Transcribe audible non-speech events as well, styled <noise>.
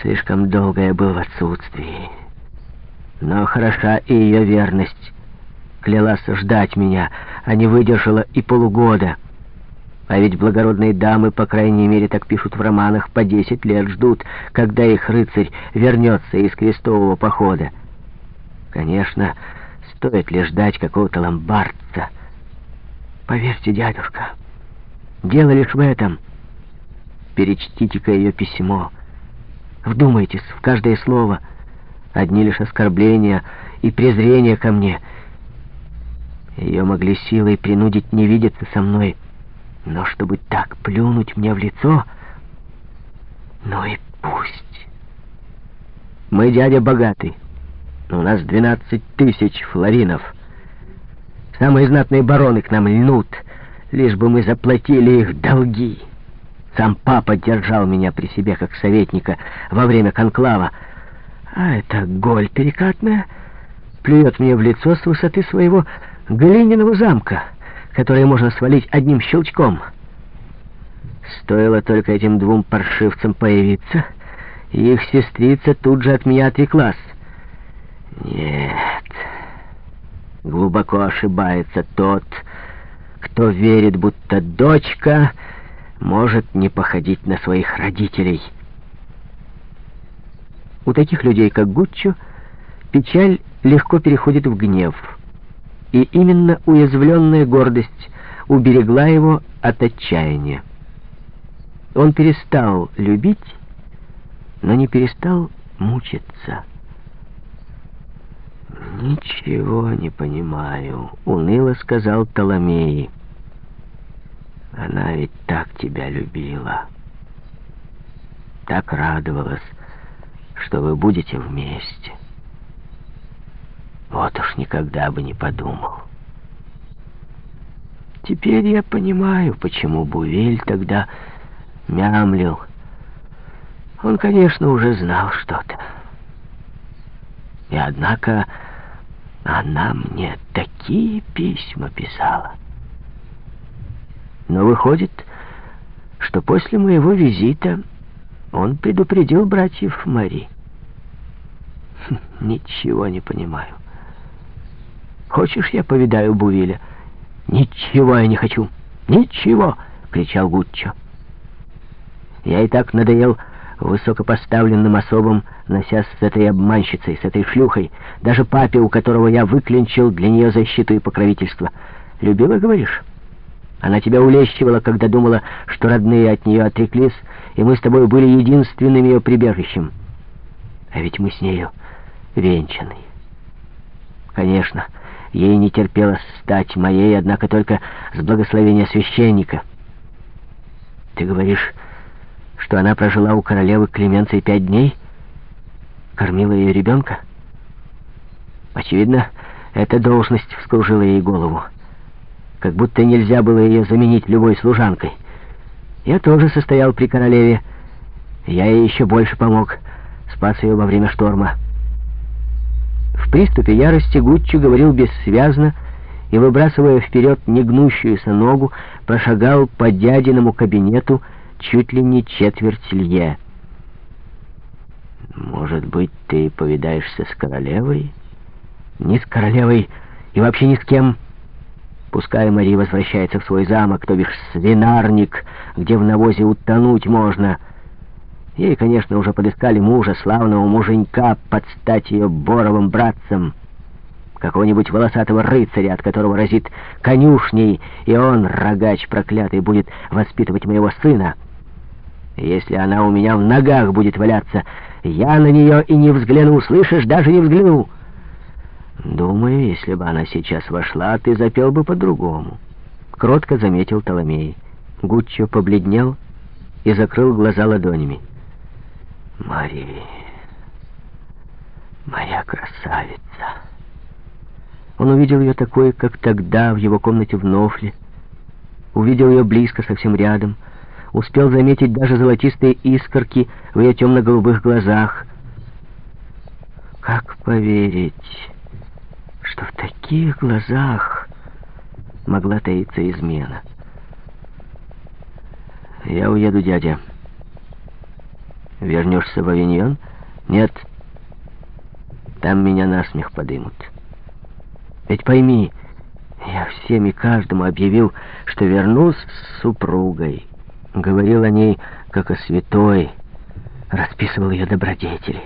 Слишком долго я был в отсутствии. Но хороша и ее верность. Клялась ждать меня, а не выдержала и полугода. А ведь благородные дамы, по крайней мере, так пишут в романах, по десять лет ждут, когда их рыцарь вернется из крестового похода. Конечно, стоит ли ждать какого-то ломбардца. Поверьте, дядюшка, дело лишь в этом. Перечтите-ка ее письмо. Вдумайтесь в каждое слово. Одни лишь оскорбления и презрение ко мне. Ее могли силой принудить не видеться со мной, — но чтобы так плюнуть мне в лицо, ну и пусть. Мы, дядя, богатый. У нас двенадцать тысяч флоринов. Самые знатные бароны к нам льнут, лишь бы мы заплатили их долги. Сам папа держал меня при себе как советника во время конклава. А эта голь перекатная плюет мне в лицо с высоты своего глиняного замка которые можно свалить одним щелчком. Стоило только этим двум паршивцам появиться, и их сестрица тут же от меня отреклась. Нет, глубоко ошибается тот, кто верит, будто дочка может не походить на своих родителей. У таких людей, как Гуччо, печаль легко переходит в гнев — и именно уязвленная гордость уберегла его от отчаяния. Он перестал любить, но не перестал мучиться. «Ничего не понимаю», — уныло сказал Толомей. «Она ведь так тебя любила, так радовалась, что вы будете вместе». Вот уж никогда бы не подумал. Теперь я понимаю, почему Бувель тогда мямлил. Он, конечно, уже знал что-то. И однако она мне такие письма писала. Но выходит, что после моего визита он предупредил братьев Мари. <laughs> Ничего не понимаю. Хочешь, я повидаю Бувиля?» «Ничего я не хочу! Ничего!» — кричал Гуччо. «Я и так надоел высокопоставленным особам, носясь с этой обманщицей, с этой шлюхой, даже папе, у которого я выклинчил для нее защиту и покровительство. Любила, говоришь? Она тебя улещивала, когда думала, что родные от нее отреклись, и мы с тобой были единственным ее прибежищем. А ведь мы с нею венчаны. Конечно, — Ей не терпелось стать моей, однако только с благословения священника. Ты говоришь, что она прожила у королевы Клеменции пять дней? Кормила ее ребенка? Очевидно, эта должность вскружила ей голову. Как будто нельзя было ее заменить любой служанкой. Я тоже состоял при королеве. Я ей еще больше помог. Спас ее во время шторма. В приступе ярости Гуччи говорил бессвязно и, выбрасывая вперед негнущуюся ногу, прошагал по дядиному кабинету чуть ли не четверть лье. «Может быть, ты повидаешься с королевой?» «Ни с королевой и вообще ни с кем». Пускай Мари возвращается в свой замок, то бишь свинарник, где в навозе утонуть можно — Ей, конечно, уже подыскали мужа, славного муженька, под стать ее боровым братцем. Какого-нибудь волосатого рыцаря, от которого разит конюшней, и он, рогач проклятый, будет воспитывать моего сына. Если она у меня в ногах будет валяться, я на нее и не взгляну, слышишь, даже не взгляну. Думаю, если бы она сейчас вошла, ты запел бы по-другому. Кротко заметил Толомей. Гуччо побледнел и закрыл глаза ладонями. Мари, моя красавица. Он увидел ее такой, как тогда в его комнате в Нофле. Увидел ее близко, совсем рядом. Успел заметить даже золотистые искорки в ее темно-голубых глазах. Как поверить, таких глазах могла таиться измена? «Я уеду, дядя». Вернешься в Авиньон? Нет. Там меня насмех подымут. Ведь пойми, я всем и каждому объявил, что вернусь с супругой. Говорил о ней, как о святой, расписывал ее добродетели.